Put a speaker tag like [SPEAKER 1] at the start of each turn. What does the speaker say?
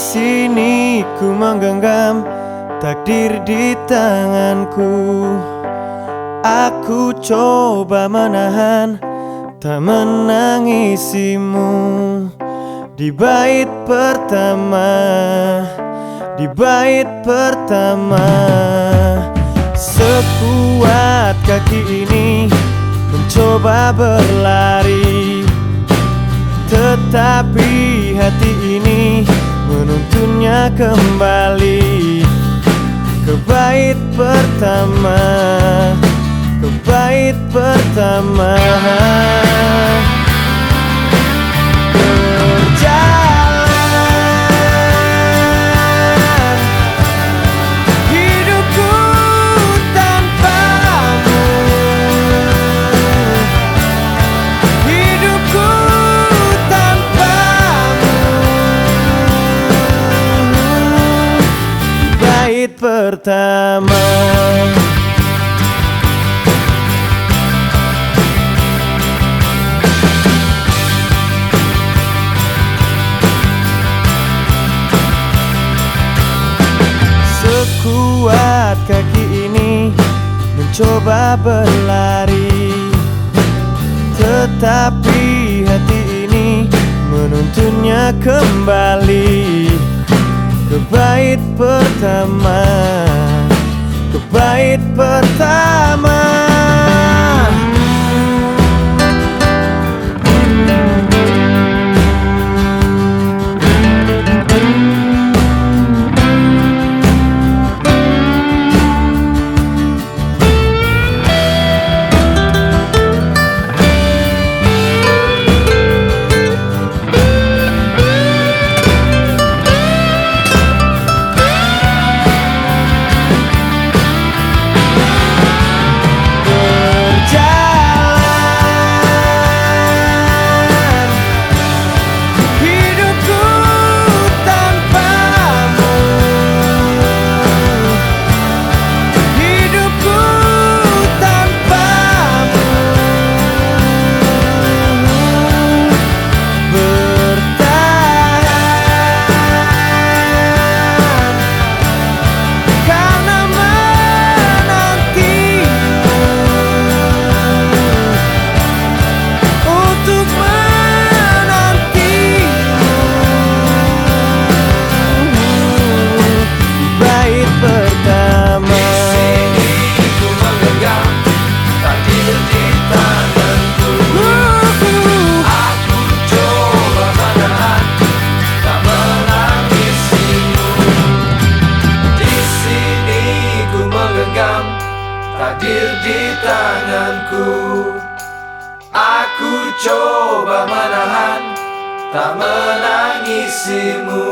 [SPEAKER 1] sini ku menggenggam takdir di tanganku. Aku coba menahan tak menangisimu. Di bait pertama Di bait pertama Sekuat kaki ini mencoba berlari. Tetapi hati ini menuntunnya kembali. Ke bait pertama Ke bait pertama pertama. Sekuat kaki ini mencoba berlari. Tetapi hati ini menuntunnya kembali Ke bait pertama. Ke bait pertama
[SPEAKER 2] ku menggenggam takdir di tanganku. Aku coba menahan tak menangisimu